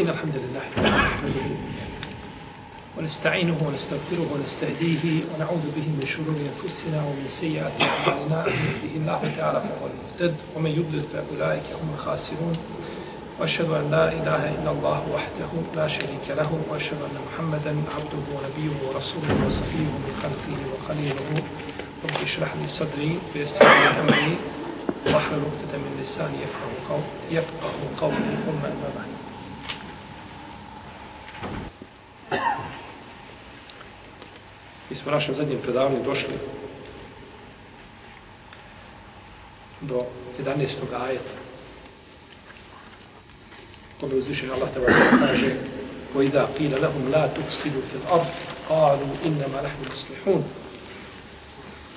إن الحمد لله ونستعينه ونستغفره ونستهديه ونعوذ به من شرور أنفسنا ومن سيئات أعمالنا. يهده الله تعالى فهو المهتد ومن يضلل فأولئك هم الخاسرون. وأشهد أن لا إله إلا الله وحده لا شريك له وأشهد أن محمدا عبده ونبيه ورسوله وصفيه من خلقه وخليله. رب اشرح لي صدري ويسر لي أمري واحلل عقدة من لساني يفقه قولي ثم أما بعد. smo u našem zadnjem predavanju došli do 11. ajeta kome uzvišen Allah te kaže وَإِذَا قِيلَ لَهُمْ لَا تُفْسِدُوا فِي الْأَرْضِ قَالُوا إِنَّمَا نَحْنُ مُسْلِحُونَ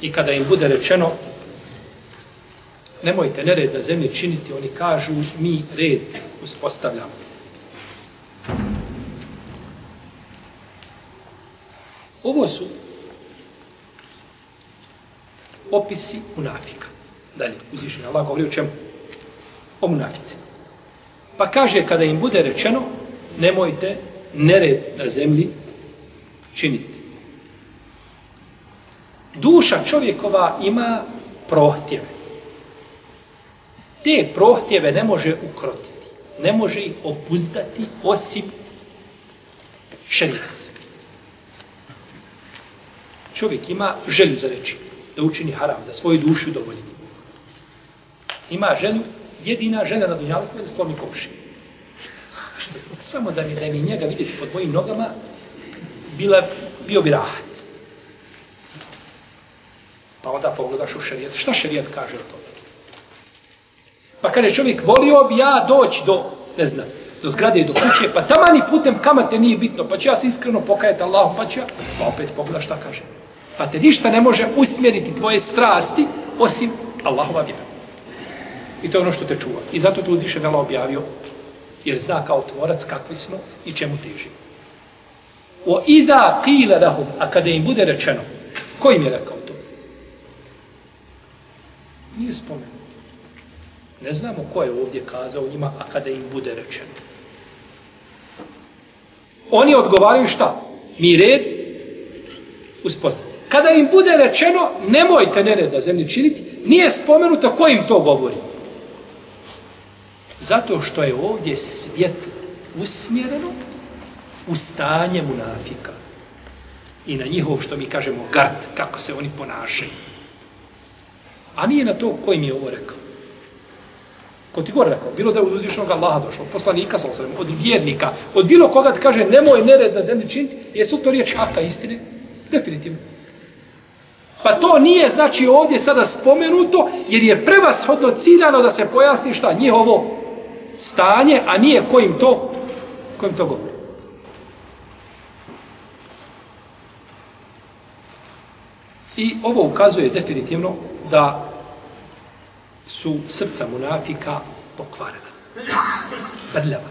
I kada im bude rečeno nemojte nered na zemlji činiti, oni kažu mi red uspostavljamo. Opisi munafika. Dalje, uzvišen Allah govori o čemu? O munafici. Pa kaže, kada im bude rečeno, nemojte nered na zemlji činiti. Duša čovjekova ima prohtjeve. Te prohtjeve ne može ukrotiti. Ne može ih opuzdati osim šerijat. Čovjek ima želju za reći, da učini haram, da svoju dušu dovolji. Ima želju, jedina želja na dunjalku je da slomi komši. Samo da mi, da mi njega vidjeti pod mojim nogama, bila, bio bi rahat. Pa onda pogledaš u šarijet. Šta šarijet kaže o tome? Pa kaže čovjek, volio bi ja doći do, ne znam, do zgrade i do kuće, pa tamani putem kamate nije bitno, pa ću ja se iskreno pokajati Allahom, pa ću ja, pa opet pogledaš šta kaže. Pa te ništa ne može usmjeriti tvoje strasti, osim Allahova vjera. I to je ono što te čuva. I zato tu više vela objavio, jer zna kao tvorac kakvi smo i čemu težimo. O ida qila lahum, a kada im bude rečeno, ko im je rekao to? Nije spomenuo. Ne znamo ko je ovdje kazao njima, a kada im bude rečeno. Oni odgovaraju šta? Mi red uspostavljamo. Kada im bude rečeno, nemojte nered na zemlji činiti, nije spomenuto ko im to govori. Zato što je ovdje svijet usmjereno u stanje munafika. I na njihov, što mi kažemo, gard, kako se oni ponašaju. A nije na to koji mi je ovo rekao. Ko ti gore rekao, bilo da je od uzvišnog Allaha došlo, od poslanika, od vjernika, od bilo koga da kaže nemoj nered na zemlji činiti, jesu to riječ haka istine? Definitivno. Pa to nije znači ovdje sada spomenuto, jer je prevashodno ciljano da se pojasni šta njihovo stanje, a nije kojim to, kojim to govori. I ovo ukazuje definitivno da su srca munafika pokvarena. Brljava.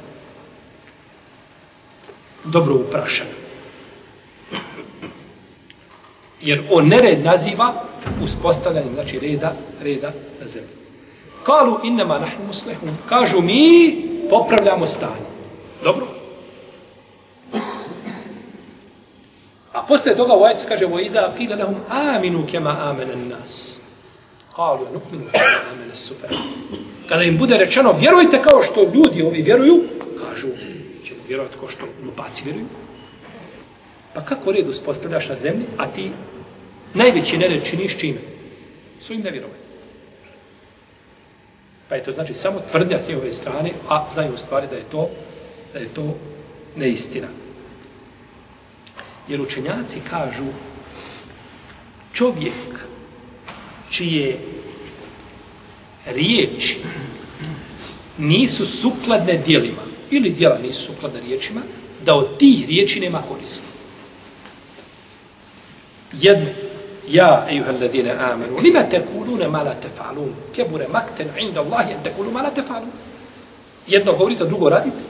Dobro uprašena. Jer on nered naziva uspostavljanjem, znači reda, reda na zemlji. Kalu innama nahnu muslihun. Kažu mi popravljamo stanje. Dobro? A posle toga u ajcu kaže wa ida qila lahum aminu kama amana nas. Kalu nu'minu kama as-sufaha. Kada im bude rečeno vjerujte kao što ljudi ovi vjeruju, kažu ćemo vjerovati kao što glupaci vjeruju. Pa kako red uspostavljaš na zemlji, a ti najveći nered činiš čime? Svojim nevjerovanjem. Pa je to znači samo tvrdnja s njihove strane, a znaju u stvari da je to, da je to neistina. Jer učenjaci kažu čovjek čije riječi nisu sukladne dijelima ili dijela nisu sukladne riječima, da od tih riječi nema koristi. Jedno, Ja, ejuha alladine amenu, lima tekulune ma la tefalun, kebure makten inda Allahi en tekulu ma la tefalun. Jedno govorite, drugo radite.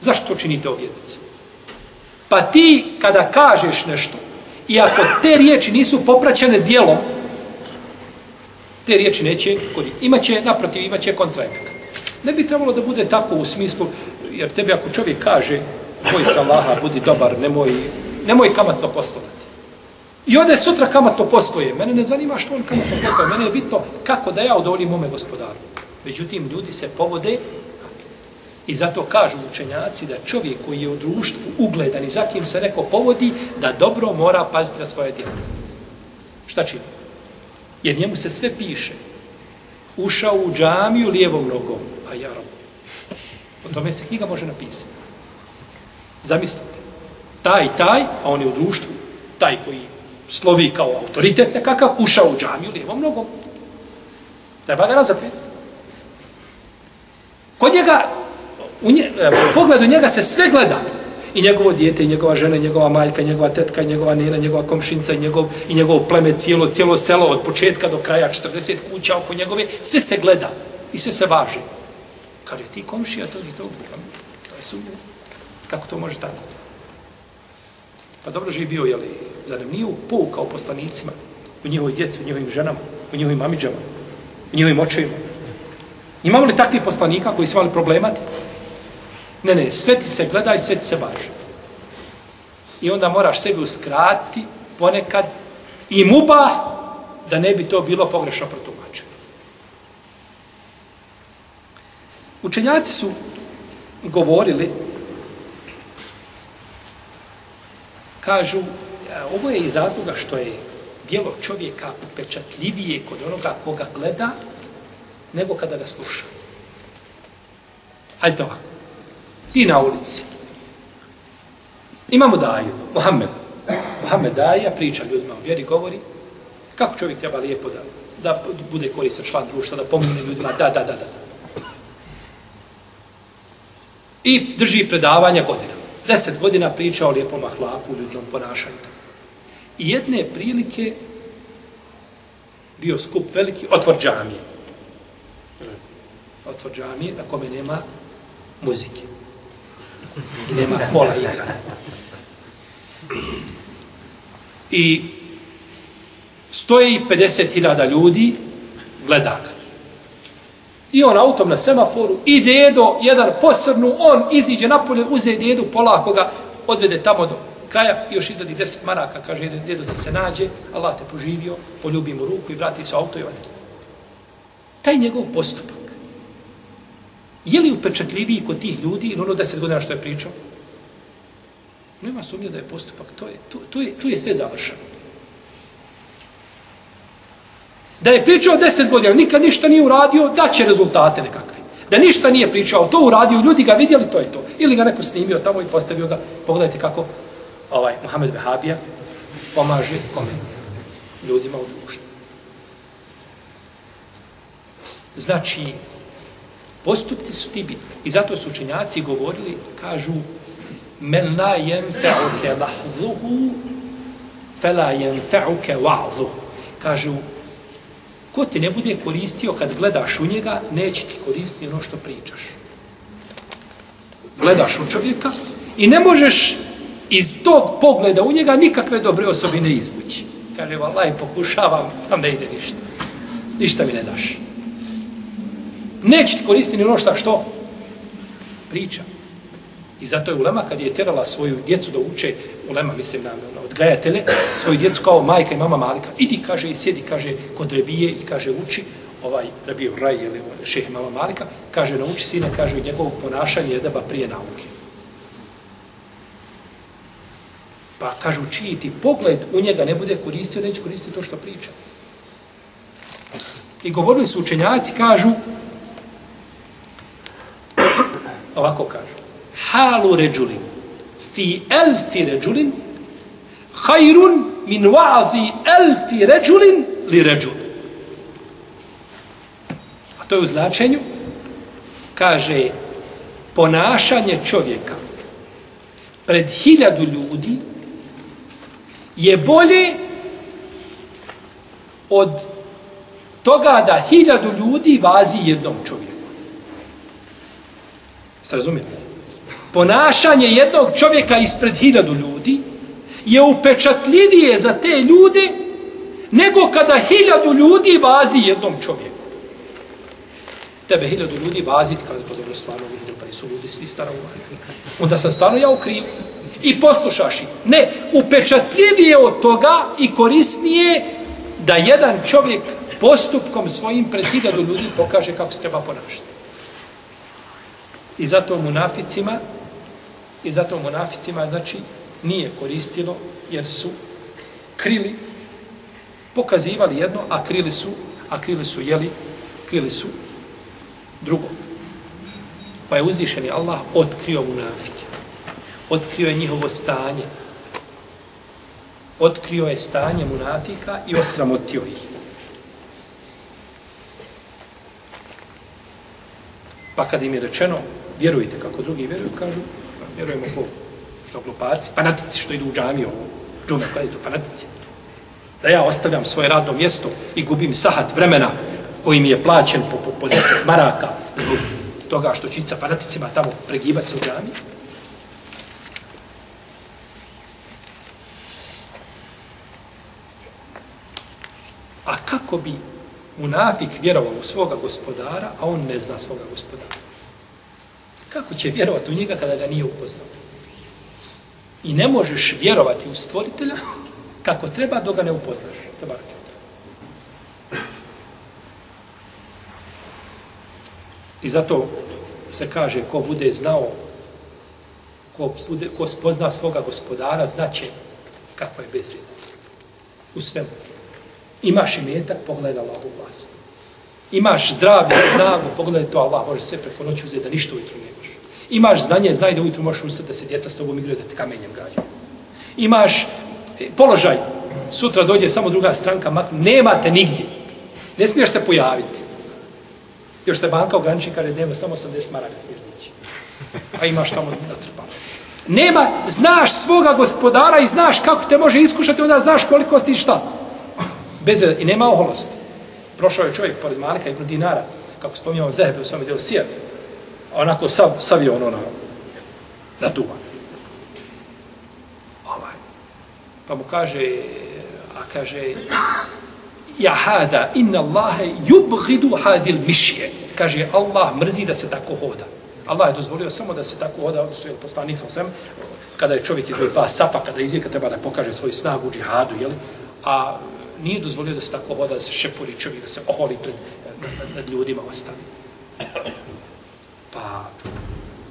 Zašto činite objednice? Pa ti, kada kažeš nešto, i ako te riječi nisu popraćene dijelom, te riječi neće koristiti. Imaće, naprotiv, imaće kontraefekt. Ne bi trebalo da bude tako u smislu, jer tebi ako čovjek kaže, boj se Allaha, budi dobar, nemoj, nemoj kamatno poslovati. I ode sutra kamatno postoje. Mene ne zanima što on kamatno postoje. Mene je bitno kako da ja odolim mome gospodaru. Međutim, ljudi se povode i zato kažu učenjaci da čovjek koji je u društvu ugledan i za kim se neko povodi, da dobro mora paziti na svoje djelo. Šta čini? Jer njemu se sve piše. Ušao u džamiju lijevom nogom. A ja O tome se knjiga može napisati. Zamislite. Taj, taj, a on je u društvu, taj koji slovi kao autoritet nekakav, ušao u džamiju lijevom nogom. Treba ga razapeti. Kod njega, u, nje, e, u pogledu njega se sve gleda. I njegovo dijete, i njegova žena, i njegova majka, i njegova tetka, i njegova nena, njegova komšinca, i njegov, i njegov pleme, cijelo, cijelo selo, od početka do kraja, 40 kuća oko njegove, sve se gleda i sve se važi. Kaže, ti komšija, to i to, to je sumnjivo. Kako to može tako? Pa dobro živi bio, jeli, zar nam nije poukao poslanicima u njihovoj djeci, u njihovim ženama, u njihovim mamiđama, u njihovim očevima? Imamo li takvih poslanika koji su imali problemati? Ne, ne, sve ti se gleda i sve ti se baš. I onda moraš sebi uskrati ponekad i muba da ne bi to bilo pogrešno protumačeno. Učenjaci su govorili kažu ovo je iz razloga što je dijelo čovjeka upečatljivije kod onoga koga gleda nego kada ga sluša. Hajde ovako. Ti na ulici. Imamo daju, Mohamed. Mohamed daja, priča ljudima o vjeri, govori kako čovjek treba lijepo da, da bude koristan član društva, da pomogne ljudima, da, da, da, da. I drži predavanja godinama. Deset godina priča o lijepom ahlaku, ljudnom ponašanju. I jedne prilike bio skup veliki, otvor džamije. Otvor džamije na kome nema muzike. I nema kola igra. I stoji 50.000 ljudi, gleda ga. I on autom na semaforu, i dedo, jedan posrnu, on iziđe napolje, uze dedu, polako ga odvede tamo do kraja, još izvadi deset maraka, kaže dedo da se nađe, Allah te poživio, poljubi mu ruku i vrati se auto i ode. Taj njegov postupak, je li upečatljiviji kod tih ljudi ili ono deset godina što je pričao? Nema sumnje da je postupak, to je, to, to je, tu je sve završeno. Da je pričao deset godina, nikad ništa nije uradio, da će rezultate nekakve. Da ništa nije pričao, to uradio, ljudi ga vidjeli, to je to. Ili ga neko snimio tamo i postavio ga. Pogledajte kako ovaj Mohamed Vehabija pomaže kome? Ljudima u društvu. Znači, postupci su ti bitni. I zato su učenjaci govorili, kažu, men la jenfe'uke lahzuhu, fe la jenfe'uke wa'zuhu. Kažu, ko ti ne bude koristio kad gledaš u njega, neće ti koristiti ono što pričaš. Gledaš u čovjeka i ne možeš iz tog pogleda u njega nikakve dobre osobine izvući. Kaže, vallaj, pokušavam, tam ne ide ništa. Ništa mi ne daš. Neće ti koristiti ono šta što priča. I zato je Ulema, kad je terala svoju djecu da uče, Ulema, mislim, na, na odgajatele, svoju djecu kao majka i mama Malika, idi, kaže, i sjedi, kaže, kod Rebije i kaže, uči, ovaj, Rebije Raj, ili šeh mama Malika, kaže, nauči sine, kaže, njegovo ponašanje je deba prije nauke. Pa kažu, čiji ti pogled u njega ne bude koristio, neće koristiti to što priča. I govorili su učenjaci, kažu, ovako kažu, halu ređulin, fi elfi ređulin, hajrun min wa'zi elfi ređulin li ređulin. A to je u značenju, kaže, ponašanje čovjeka pred hiljadu ljudi je bolje od toga da hiljadu ljudi vazi jednom čovjeku. Ste razumijete? Ponašanje jednog čovjeka ispred hiljadu ljudi je upečatljivije za te ljude nego kada hiljadu ljudi vazi jednom čovjeku. Tebe hiljadu ljudi vazi, kaže, je dobro, stvarno, vidim, pa nisu ljudi svi stara Onda sam stvarno ja u krivu. I poslušaš ih. Ne, upečatljivije od toga i korisnije da jedan čovjek postupkom svojim pred hiljadu ljudi pokaže kako se treba ponašati. I zato munaficima i zato munaficima znači nije koristilo jer su krili pokazivali jedno, a krili su a krili su jeli krili su drugo. Pa je uzvišeni Allah otkrio munafike. Otkrio je njihovo stanje. Otkrio je stanje munafika i osramotio ih. Pa kad im je rečeno, vjerujte kako drugi vjeruju, kažu, pa vjerujemo ko, što glupaci, fanatici što idu u džamiju, džume, kada fanatici. Da ja ostavljam svoje radno mjesto i gubim sahat vremena koji mi je plaćen po, po, po deset maraka zbog toga što će sa fanaticima tamo pregibati se u džamiju? A kako bi munafik vjerovao u svoga gospodara, a on ne zna svoga gospodara? Kako će vjerovati u njega kada ga nije upoznao? I ne možeš vjerovati u stvoritelja kako treba dok ga ne upoznaš. Treba I zato se kaže ko bude znao, ko, bude, ko spozna svoga gospodara, znaće kako je bezvrijedno. U svemu. Imaš i metak, pogledaj Allahu vlast. Imaš zdravlje, snagu, pogledaj to, Allah može sve preko noći uzeti da ništa ujutru nemaš. Imaš znanje, znaj da ujutru možeš ustati da se djeca s tobom igraju, da te kamenjem gađaju. Imaš e, položaj, sutra dođe samo druga stranka, mak, nemate nigdje. Ne smiješ se pojaviti. Još se banka ograniči, kaže, dnevno samo 80 maraka smiješ dići. A imaš tamo natrpano. Nema, znaš svoga gospodara i znaš kako te može iskušati, onda znaš koliko si šta. Bez, I nema oholosti. Prošao je čovjek pored Malika i Dinara, kako spominjamo Zehebe u svome dijelu Sija, onako sav, sav je ono na, na duvan. Ovaj. Pa mu kaže, a kaže, ja hada inna Allahe yubghidu hadil mišje. Kaže, Allah mrzi da se tako hoda. Allah je dozvolio samo da se tako hoda, odnosno je poslanik sam svem, kada je čovjek izvoji dva pa safa, kada izvijeka treba da pokaže svoj snagu u džihadu, jeli? a nije dozvolio da se tako voda, da se šepuri čovjek, da se oholi pred, nad, nad ljudima ostane. Pa,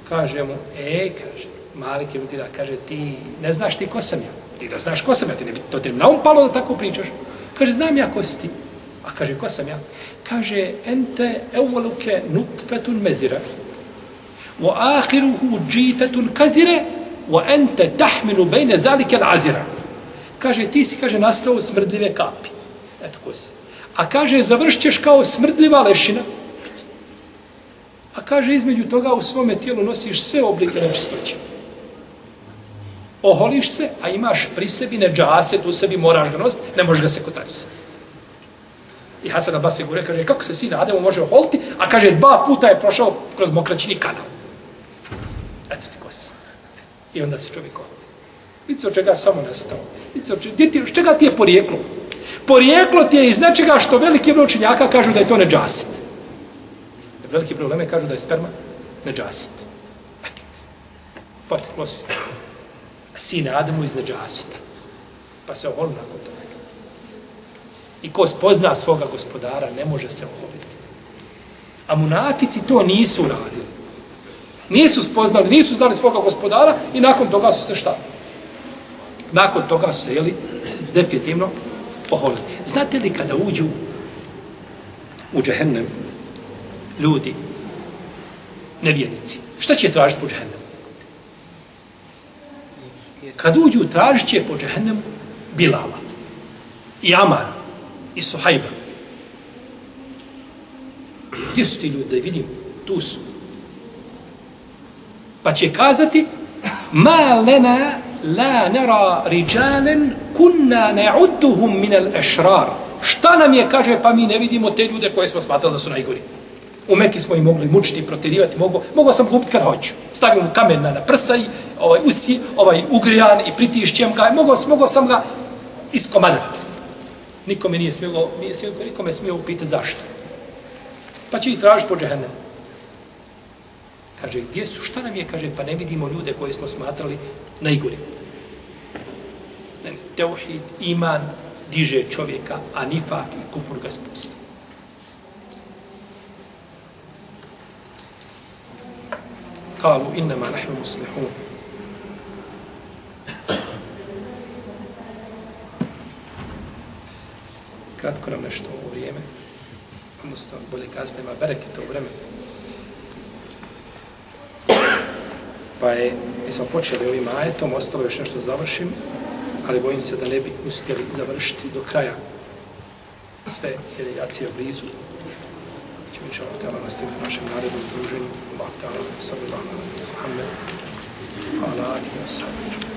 kaže mu, e, kaže, Malik je da kaže, ti ne znaš ti ko sam ja. Ti da znaš ko sam ja, ti ne bi to te um palo da tako pričaš. Kaže, znam ja ko si ti. A kaže, ko sam ja? Kaže, ente evoluke nutfetun mezira. Wa ahiruhu džifetun kazire. Wa ente tahminu bejne zalike l'azira. Kaže, ti si, kaže, nastao smrdljive kapi. Eto ko si. A kaže, završćeš kao smrdljiva lešina. A kaže, između toga u svome tijelu nosiš sve oblike nečistoće oholiš se, a imaš pri sebi neđaset, u sebi moraš ga nositi, ne možeš ga se kotarisati. I Hasan Abbas Figure kaže, kako se sin Ademo može oholiti, a kaže, dva puta je prošao kroz mokraćini kanal. Eto ti kos. I onda se čovjek oholi. Vici od čega samo nastao. Vici od čega, ti, čega ti je porijeklo? Porijeklo ti je iz nečega što veliki broj učenjaka kažu da je to neđasit. Veliki probleme kažu da je sperma neđasit. Eto ti. Poteklo si sine Adamu iz neđasita. Pa se oholio nakon toga. I ko spozna svoga gospodara, ne može se oholiti. A munafici to nisu radili. Nisu spoznali, nisu znali svoga gospodara i nakon toga su se šta? Nakon toga se, jeli, definitivno oholili. Znate li kada uđu u džehennem ljudi, nevjernici, šta će tražiti po džehennemu? kad uđu, tražit će po džehennemu Bilala i Amara i Suhajba. Gdje su ti ljudi, da vidim, tu su. Pa će kazati, ma lena la nera riđalen kunna ne'udduhum minel ešrar. Šta nam je, kaže, pa mi ne vidimo te ljude koje smo smatrali da su najgori. U Meki smo i mogli mučiti, protirivati, mogo, mogo sam kupiti kad hoću. Stavim mu kamen na, na prsa i ovaj, usi, ovaj, ugrijan i pritišćem ga. Mogo, mogo sam ga iskomadati. Nikome nije smio, nije smijelo, nikome smio upiti zašto. Pa će ih tražiti po džehennemu. Kaže, gdje su, šta nam je? Kaže, pa ne vidimo ljude koje smo smatrali najgore. Teuhid, iman, diže čovjeka, a nifak i kufur ga spusti. Kalu, innama nahnu muslihun. Kratko nam nešto ovo vrijeme. Odnosno, bolje kasnije, ima berekita u vremenu. Pa je, mi smo počeli ovim ajetom, ostalo još nešto završim, ali bojim se da ne bi uspjeli završiti do kraja sve, jer je jacija blizu. Ću mi ovo tela nastaviti u našem narednom druženju. Allah ta'ala, sallallahu alaihi wa sallam, ala alihi wa sallam.